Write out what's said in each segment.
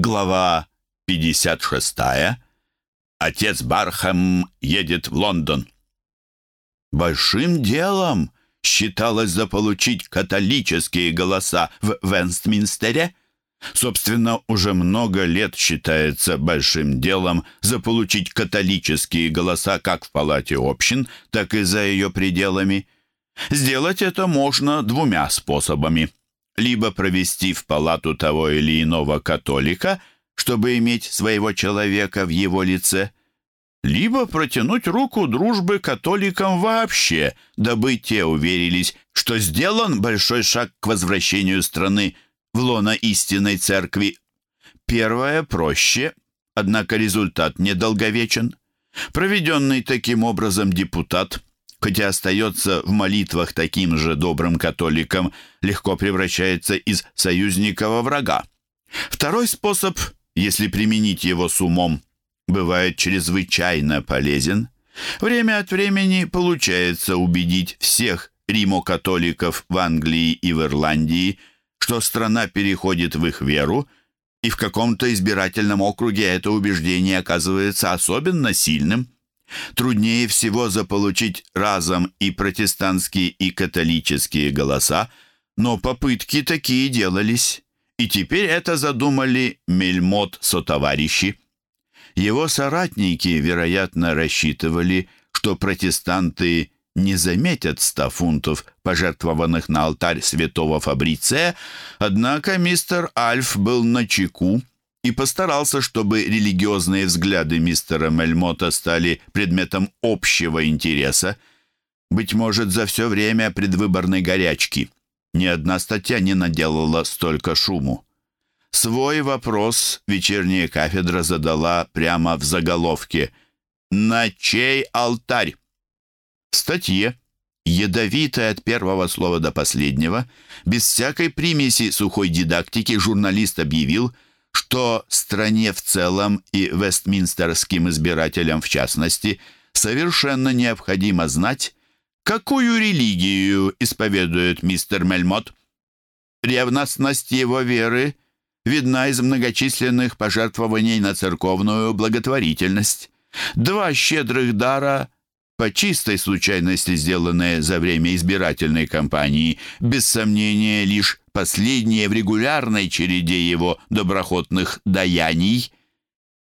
Глава 56. Отец Бархэм едет в Лондон. Большим делом считалось заполучить католические голоса в Вестминстере. Собственно, уже много лет считается большим делом заполучить католические голоса как в палате общин, так и за ее пределами. Сделать это можно двумя способами – либо провести в палату того или иного католика, чтобы иметь своего человека в его лице, либо протянуть руку дружбы католикам вообще, дабы те уверились, что сделан большой шаг к возвращению страны в лоно истинной церкви. Первое проще, однако результат недолговечен. Проведенный таким образом депутат – хотя остается в молитвах таким же добрым католиком, легко превращается из союзника во врага. Второй способ, если применить его с умом, бывает чрезвычайно полезен. Время от времени получается убедить всех римо-католиков в Англии и в Ирландии, что страна переходит в их веру, и в каком-то избирательном округе это убеждение оказывается особенно сильным. Труднее всего заполучить разом и протестантские, и католические голоса, но попытки такие делались, и теперь это задумали Мельмот сотоварищи. Его соратники, вероятно, рассчитывали, что протестанты не заметят ста фунтов, пожертвованных на алтарь святого Фабриция, однако мистер Альф был на чеку и постарался, чтобы религиозные взгляды мистера Мельмота стали предметом общего интереса. Быть может, за все время предвыборной горячки ни одна статья не наделала столько шуму. Свой вопрос вечерняя кафедра задала прямо в заголовке «На чей алтарь?» В статье, ядовитая от первого слова до последнего, без всякой примеси сухой дидактики, журналист объявил – что стране в целом и вестминстерским избирателям в частности совершенно необходимо знать, какую религию исповедует мистер Мельмот. Ревностность его веры видна из многочисленных пожертвований на церковную благотворительность. Два щедрых дара по чистой случайности сделанные за время избирательной кампании, без сомнения лишь последние в регулярной череде его доброхотных даяний.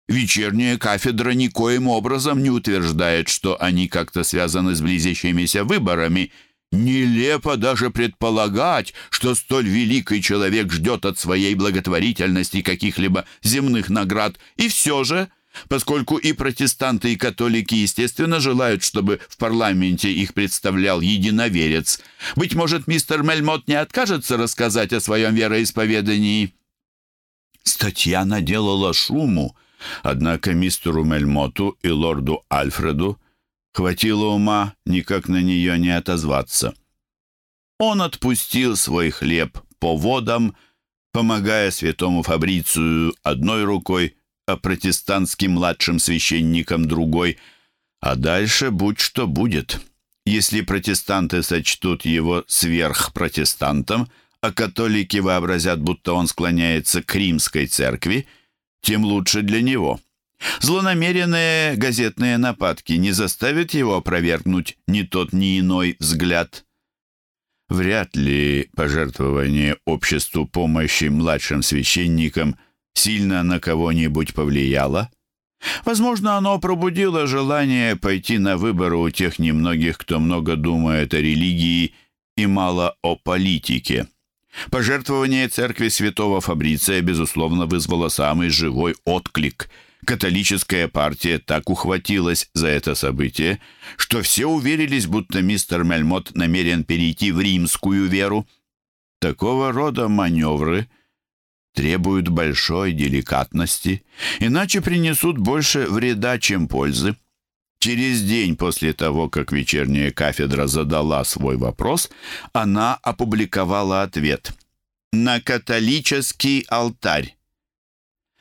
Вечерняя кафедра никоим образом не утверждает, что они как-то связаны с близящимися выборами. Нелепо даже предполагать, что столь великий человек ждет от своей благотворительности каких-либо земных наград, и все же – поскольку и протестанты, и католики, естественно, желают, чтобы в парламенте их представлял единоверец. Быть может, мистер Мельмот не откажется рассказать о своем вероисповедании?» Статья наделала шуму, однако мистеру Мельмоту и лорду Альфреду хватило ума никак на нее не отозваться. Он отпустил свой хлеб по водам, помогая святому Фабрицию одной рукой, а протестантским младшим священникам другой. А дальше будь что будет. Если протестанты сочтут его сверхпротестантом, а католики вообразят, будто он склоняется к римской церкви, тем лучше для него. Злонамеренные газетные нападки не заставят его опровергнуть ни тот, ни иной взгляд. Вряд ли пожертвование обществу помощи младшим священникам – сильно на кого-нибудь повлияло? Возможно, оно пробудило желание пойти на выборы у тех немногих, кто много думает о религии и мало о политике. Пожертвование церкви святого Фабриция, безусловно, вызвало самый живой отклик. Католическая партия так ухватилась за это событие, что все уверились, будто мистер Мельмот намерен перейти в римскую веру. Такого рода маневры – требуют большой деликатности, иначе принесут больше вреда, чем пользы. Через день после того, как вечерняя кафедра задала свой вопрос, она опубликовала ответ. «На католический алтарь».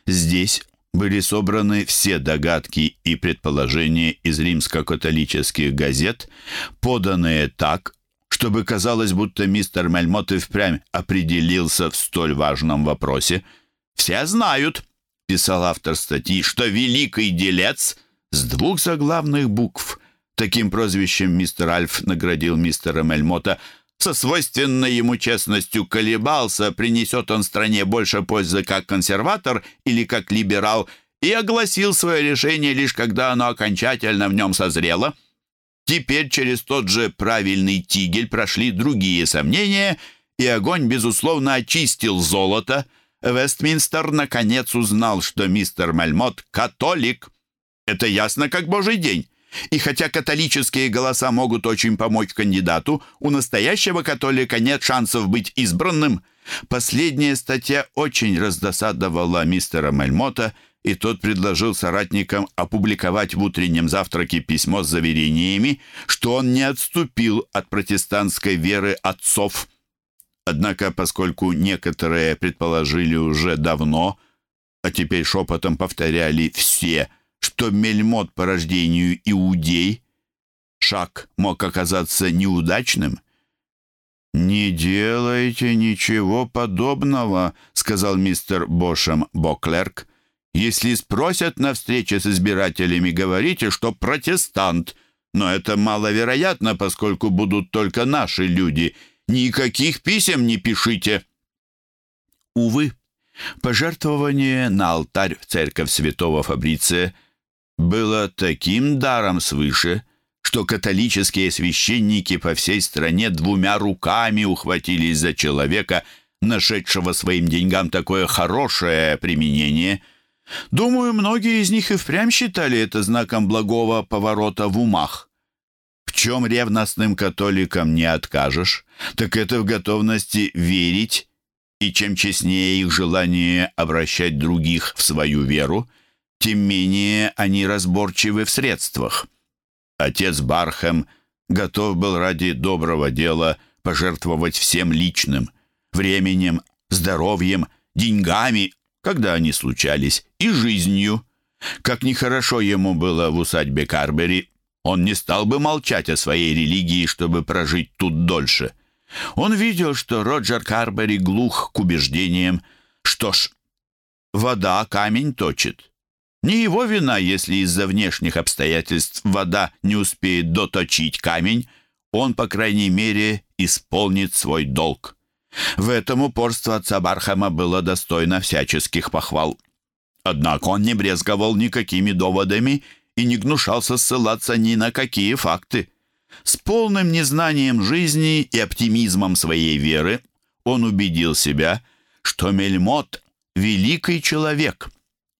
Здесь были собраны все догадки и предположения из римско-католических газет, поданные так, чтобы казалось, будто мистер Мельмот и впрямь определился в столь важном вопросе. Все знают, писал автор статьи, что великий делец с двух заглавных букв. Таким прозвищем мистер Альф наградил мистера Мельмота со свойственной ему честностью колебался, принесет он стране больше пользы как консерватор или как либерал, и огласил свое решение лишь когда оно окончательно в нем созрело. Теперь через тот же правильный тигель прошли другие сомнения, и огонь, безусловно, очистил золото. Вестминстер наконец узнал, что мистер Мальмот — католик. Это ясно как божий день. И хотя католические голоса могут очень помочь кандидату, у настоящего католика нет шансов быть избранным. Последняя статья очень раздосадовала мистера Мальмота — и тот предложил соратникам опубликовать в утреннем завтраке письмо с заверениями, что он не отступил от протестантской веры отцов. Однако, поскольку некоторые предположили уже давно, а теперь шепотом повторяли все, что Мельмот по рождению иудей, шаг мог оказаться неудачным. «Не делайте ничего подобного», — сказал мистер Бошем Боклерк. Если спросят на встрече с избирателями, говорите, что протестант. Но это маловероятно, поскольку будут только наши люди. Никаких писем не пишите. Увы, пожертвование на алтарь в церковь святого Фабриция было таким даром свыше, что католические священники по всей стране двумя руками ухватились за человека, нашедшего своим деньгам такое хорошее применение – Думаю, многие из них и впрямь считали это знаком благого поворота в умах. В чем ревностным католикам не откажешь, так это в готовности верить, и чем честнее их желание обращать других в свою веру, тем менее они разборчивы в средствах. Отец Бархэм готов был ради доброго дела пожертвовать всем личным, временем, здоровьем, деньгами, когда они случались, и жизнью. Как нехорошо ему было в усадьбе Карбери, он не стал бы молчать о своей религии, чтобы прожить тут дольше. Он видел, что Роджер Карбери глух к убеждениям. Что ж, вода камень точит. Не его вина, если из-за внешних обстоятельств вода не успеет доточить камень, он, по крайней мере, исполнит свой долг. В этом упорство отца Бархама было достойно всяческих похвал. Однако он не брезговал никакими доводами и не гнушался ссылаться ни на какие факты. С полным незнанием жизни и оптимизмом своей веры он убедил себя, что Мельмот — великий человек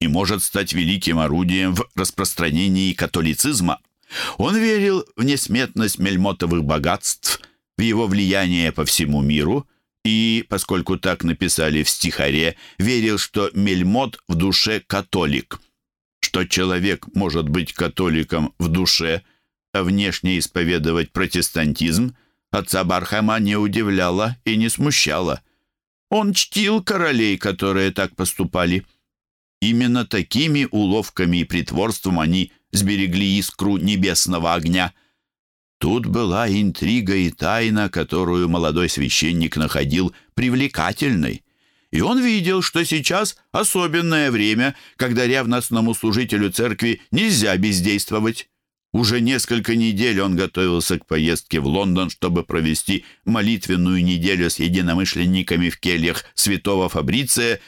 и может стать великим орудием в распространении католицизма. Он верил в несметность мельмотовых богатств, в его влияние по всему миру — и, поскольку так написали в стихаре, верил, что Мельмот в душе католик, что человек может быть католиком в душе, а внешне исповедовать протестантизм, отца Бархама не удивляло и не смущало. Он чтил королей, которые так поступали. Именно такими уловками и притворством они сберегли искру небесного огня – Тут была интрига и тайна, которую молодой священник находил привлекательной. И он видел, что сейчас особенное время, когда ревностному служителю церкви нельзя бездействовать. Уже несколько недель он готовился к поездке в Лондон, чтобы провести молитвенную неделю с единомышленниками в кельях святого Фабриция,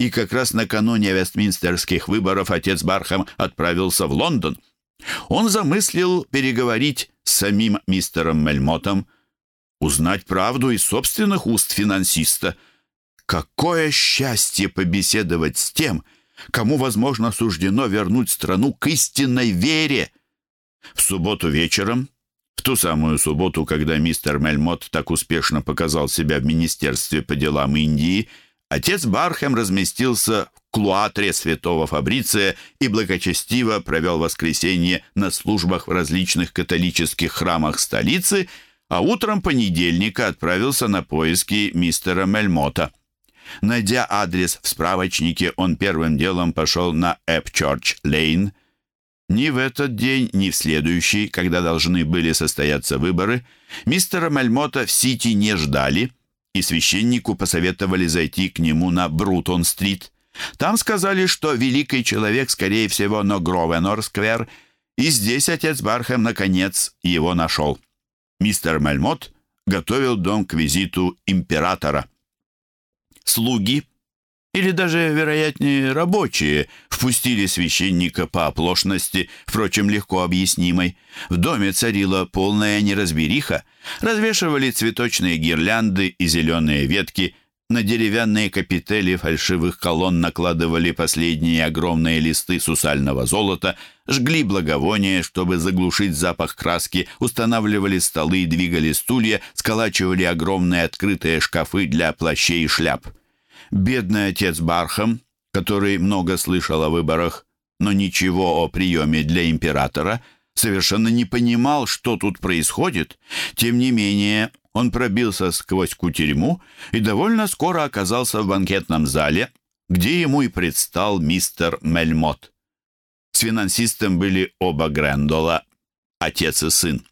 и как раз накануне вестминстерских выборов отец Бархам отправился в Лондон. Он замыслил переговорить самим мистером Мельмотом, узнать правду из собственных уст финансиста. Какое счастье побеседовать с тем, кому, возможно, суждено вернуть страну к истинной вере. В субботу вечером, в ту самую субботу, когда мистер Мельмот так успешно показал себя в Министерстве по делам Индии, отец Бархем разместился в клуатре святого Фабриция и благочестиво провел воскресенье на службах в различных католических храмах столицы, а утром понедельника отправился на поиски мистера Мельмота. Найдя адрес в справочнике, он первым делом пошел на Эпчорч-Лейн. Ни в этот день, ни в следующий, когда должны были состояться выборы, мистера Мельмота в Сити не ждали, и священнику посоветовали зайти к нему на Брутон-стрит – Там сказали, что великий человек, скорее всего, на Гровенор-сквер, и здесь отец Бархэм, наконец, его нашел. Мистер Мельмот готовил дом к визиту императора. Слуги, или даже, вероятнее, рабочие, впустили священника по оплошности, впрочем, легко объяснимой. В доме царила полная неразбериха. Развешивали цветочные гирлянды и зеленые ветки, на деревянные капители фальшивых колонн накладывали последние огромные листы сусального золота, жгли благовония, чтобы заглушить запах краски, устанавливали столы и двигали стулья, сколачивали огромные открытые шкафы для плащей и шляп. Бедный отец Бархам, который много слышал о выборах, но ничего о приеме для императора, совершенно не понимал, что тут происходит. Тем не менее, он пробился сквозь кутерьму и довольно скоро оказался в банкетном зале, где ему и предстал мистер Мельмот. С финансистом были оба Грендола, отец и сын.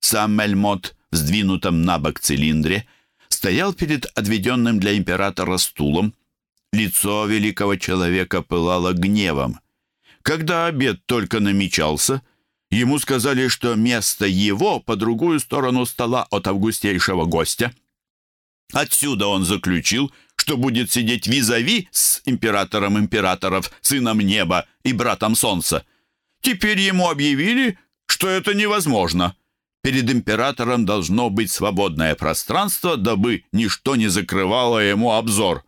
Сам Мельмот в сдвинутом на бок цилиндре стоял перед отведенным для императора стулом. Лицо великого человека пылало гневом. Когда обед только намечался — Ему сказали, что место его по другую сторону стола от августейшего гостя. Отсюда он заключил, что будет сидеть визави с императором императоров, сыном неба и братом солнца. Теперь ему объявили, что это невозможно. Перед императором должно быть свободное пространство, дабы ничто не закрывало ему обзор.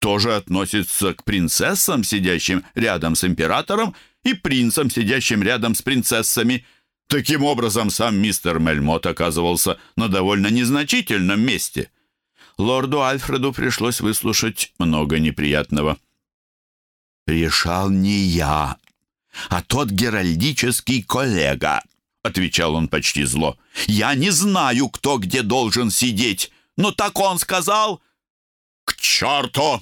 Тоже относится к принцессам, сидящим рядом с императором, и принцем, сидящим рядом с принцессами. Таким образом, сам мистер Мельмот оказывался на довольно незначительном месте. Лорду Альфреду пришлось выслушать много неприятного. «Решал не я, а тот геральдический коллега», — отвечал он почти зло. «Я не знаю, кто где должен сидеть, но так он сказал». «К черту!»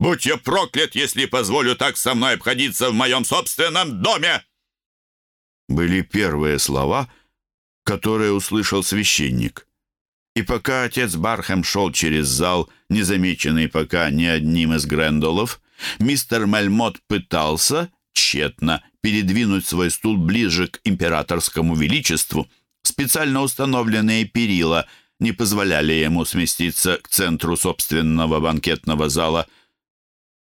Будь я проклят, если позволю так со мной обходиться в моем собственном доме!» Были первые слова, которые услышал священник. И пока отец Бархэм шел через зал, незамеченный пока ни одним из Грендолов, мистер Мельмот пытался, тщетно, передвинуть свой стул ближе к императорскому величеству. Специально установленные перила не позволяли ему сместиться к центру собственного банкетного зала –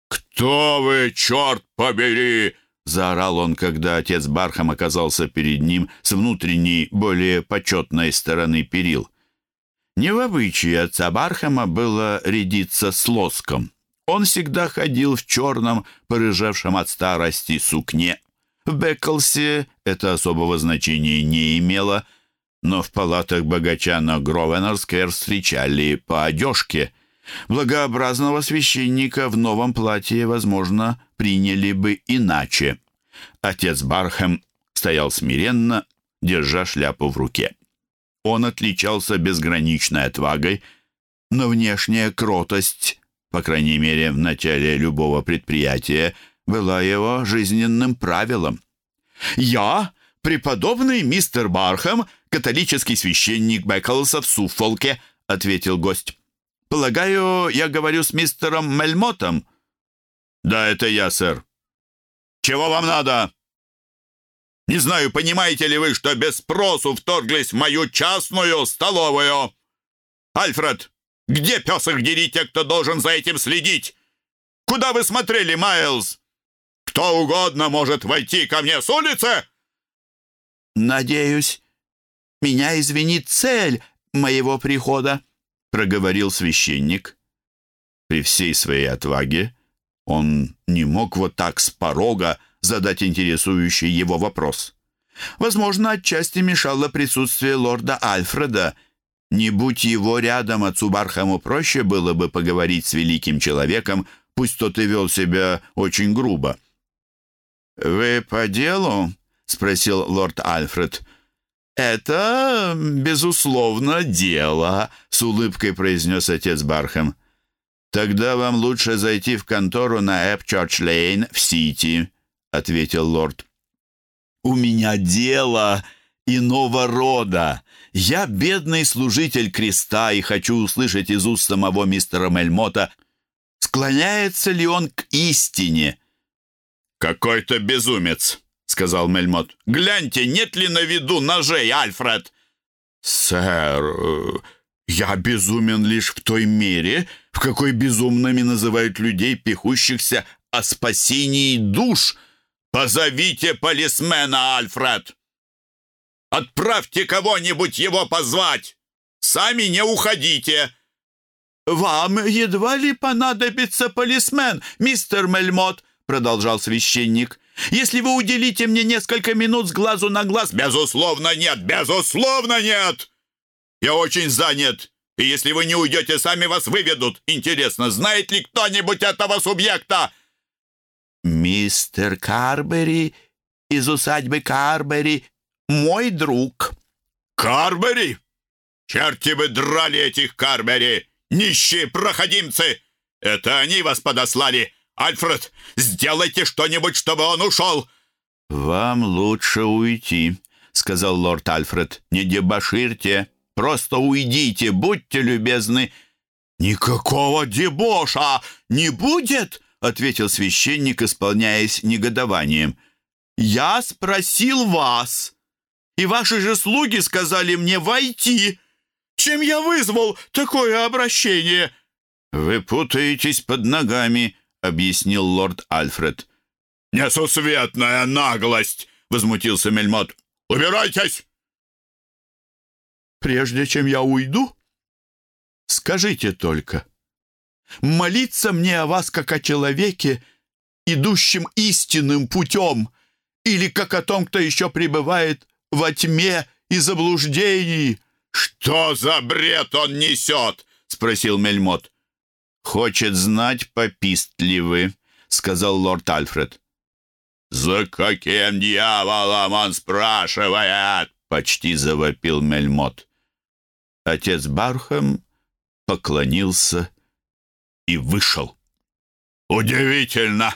«Кто вы, черт побери!» — заорал он, когда отец Бархам оказался перед ним с внутренней, более почетной стороны перил. Не в обычае отца Бархама было рядиться с лоском. Он всегда ходил в черном, порыжевшем от старости сукне. В Беклсе это особого значения не имело, но в палатах богача на Гровенор-сквер встречали по одежке — Благообразного священника в новом платье, возможно, приняли бы иначе. Отец Бархэм стоял смиренно, держа шляпу в руке. Он отличался безграничной отвагой, но внешняя кротость, по крайней мере, в начале любого предприятия, была его жизненным правилом. «Я, преподобный мистер Бархэм, католический священник Бэклса в Суффолке», — ответил гость. Полагаю, я говорю с мистером Мельмотом?» «Да, это я, сэр». «Чего вам надо?» «Не знаю, понимаете ли вы, что без спросу вторглись в мою частную столовую?» «Альфред, где пес их дери те, кто должен за этим следить? Куда вы смотрели, Майлз? Кто угодно может войти ко мне с улицы?» «Надеюсь, меня извинит цель моего прихода», — проговорил священник. При всей своей отваге он не мог вот так с порога задать интересующий его вопрос. Возможно, отчасти мешало присутствие лорда Альфреда. Не будь его рядом, отцу Бархаму проще было бы поговорить с великим человеком, пусть тот и вел себя очень грубо. «Вы по делу?» — спросил лорд Альфред. «Это, безусловно, дело», — с улыбкой произнес отец Бархэм. «Тогда вам лучше зайти в контору на Эпчорч-Лейн в Сити», — ответил лорд. «У меня дело иного рода. Я бедный служитель креста и хочу услышать из уст самого мистера Мельмота, склоняется ли он к истине. «Какой-то безумец», — сказал Мельмот. «Гляньте, нет ли на виду ножей, Альфред?» «Сэр, э, я безумен лишь в той мере, в какой безумными называют людей, пихущихся о спасении душ. Позовите полисмена, Альфред! Отправьте кого-нибудь его позвать! Сами не уходите!» «Вам едва ли понадобится полисмен, мистер Мельмот», продолжал священник. «Если вы уделите мне несколько минут с глазу на глаз...» «Безусловно нет! Безусловно нет! Я очень занят, и если вы не уйдете, сами вас выведут. Интересно, знает ли кто-нибудь этого субъекта?» «Мистер Карбери из усадьбы Карбери, мой друг». «Карбери? Черти бы драли этих Карбери! Нищие проходимцы! Это они вас подослали! Альфред, сделайте что-нибудь, чтобы он ушел!» «Вам лучше уйти», — сказал лорд Альфред. «Не дебоширьте, просто уйдите, будьте любезны». «Никакого дебоша не будет!» — ответил священник, исполняясь негодованием. «Я спросил вас, и ваши же слуги сказали мне войти. Чем я вызвал такое обращение?» «Вы путаетесь под ногами», — объяснил лорд Альфред. «Несусветная наглость!» — возмутился Мельмот. «Убирайтесь!» «Прежде чем я уйду, скажите только, молиться мне о вас как о человеке, идущем истинным путем, или как о том, кто еще пребывает во тьме и заблуждении?» «Что за бред он несет?» — спросил Мельмот. «Хочет знать, попист ли вы», — сказал лорд Альфред. «За каким дьяволом он спрашивает?» — почти завопил Мельмот. Отец Бархам поклонился и вышел. «Удивительно!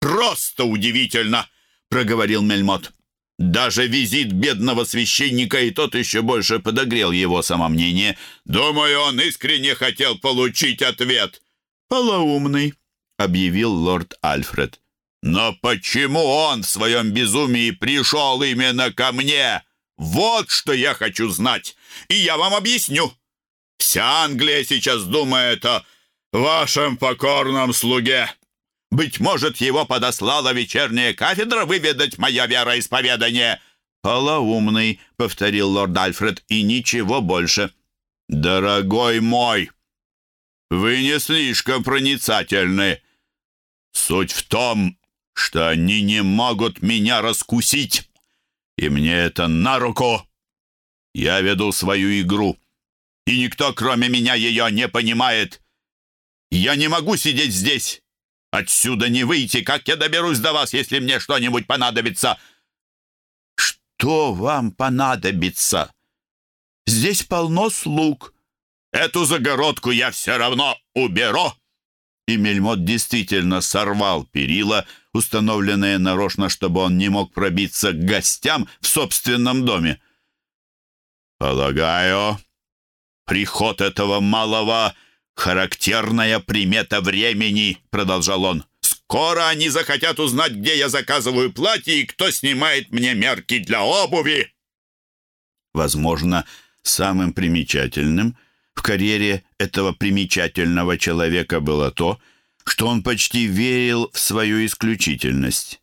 Просто удивительно!» — проговорил Мельмот. Даже визит бедного священника и тот еще больше подогрел его самомнение. Думаю, он искренне хотел получить ответ. «Полоумный», — объявил лорд Альфред. «Но почему он в своем безумии пришел именно ко мне? Вот что я хочу знать, и я вам объясню. Вся Англия сейчас думает о вашем покорном слуге. Быть может, его подослала вечерняя кафедра выведать мое вероисповедание». «Полоумный», — повторил лорд Альфред, — «и ничего больше». «Дорогой мой, вы не слишком проницательны. Суть в том, что они не могут меня раскусить, и мне это на руку. Я веду свою игру, и никто, кроме меня, ее не понимает. Я не могу сидеть здесь» Отсюда не выйти. Как я доберусь до вас, если мне что-нибудь понадобится?» «Что вам понадобится? Здесь полно слуг». «Эту загородку я все равно уберу». И Мельмот действительно сорвал перила, установленные нарочно, чтобы он не мог пробиться к гостям в собственном доме. «Полагаю, приход этого малого «Характерная примета времени», — продолжал он. «Скоро они захотят узнать, где я заказываю платье и кто снимает мне мерки для обуви». Возможно, самым примечательным в карьере этого примечательного человека было то, что он почти верил в свою исключительность.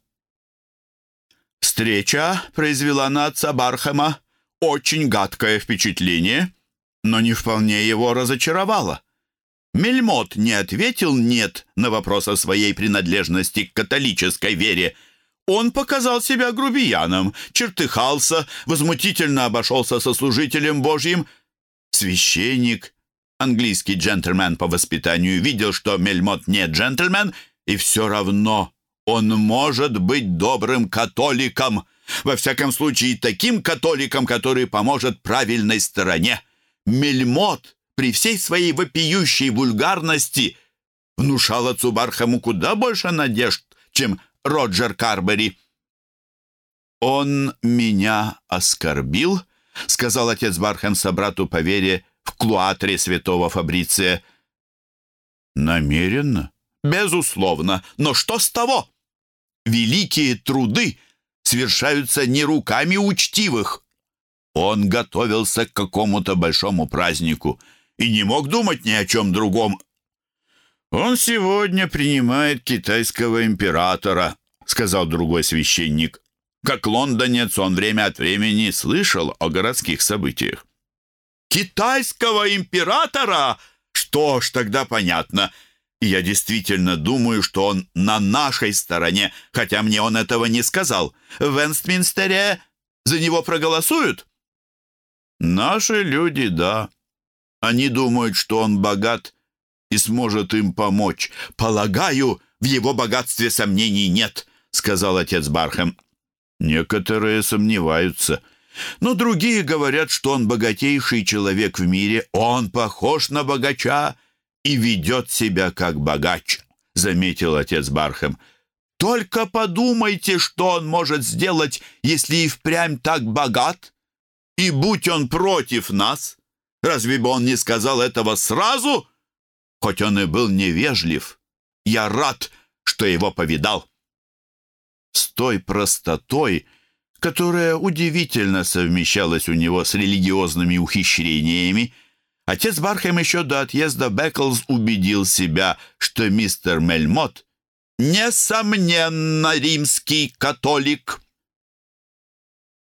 Встреча произвела на отца Бархама очень гадкое впечатление, но не вполне его разочаровала. Мельмот не ответил «нет» на вопрос о своей принадлежности к католической вере. Он показал себя грубияном, чертыхался, возмутительно обошелся со служителем Божьим. Священник, английский джентльмен по воспитанию, видел, что Мельмот не джентльмен, и все равно он может быть добрым католиком. Во всяком случае, таким католиком, который поможет правильной стороне. Мельмот при всей своей вопиющей вульгарности внушал отцу Бархаму куда больше надежд, чем Роджер Карбери. «Он меня оскорбил», — сказал отец Бархэм собрату по вере в клуатре святого Фабриция. Намеренно? Безусловно. Но что с того? Великие труды совершаются не руками учтивых. Он готовился к какому-то большому празднику и не мог думать ни о чем другом. «Он сегодня принимает китайского императора», — сказал другой священник. Как лондонец он время от времени слышал о городских событиях. «Китайского императора? Что ж, тогда понятно. Я действительно думаю, что он на нашей стороне, хотя мне он этого не сказал. В Вестминстере за него проголосуют?» «Наши люди, да. Они думают, что он богат и сможет им помочь. Полагаю, в его богатстве сомнений нет», — сказал отец Бархэм. «Некоторые сомневаются. Но другие говорят, что он богатейший человек в мире. Он похож на богача и ведет себя как богач», — заметил отец Бархэм. «Только подумайте, что он может сделать, если и впрямь так богат. И будь он против нас, разве бы он не сказал этого сразу? Хоть он и был невежлив, я рад, что его повидал. С той простотой, которая удивительно совмещалась у него с религиозными ухищрениями, отец Бархэм еще до отъезда Беклз убедил себя, что мистер Мельмот, несомненно, римский католик —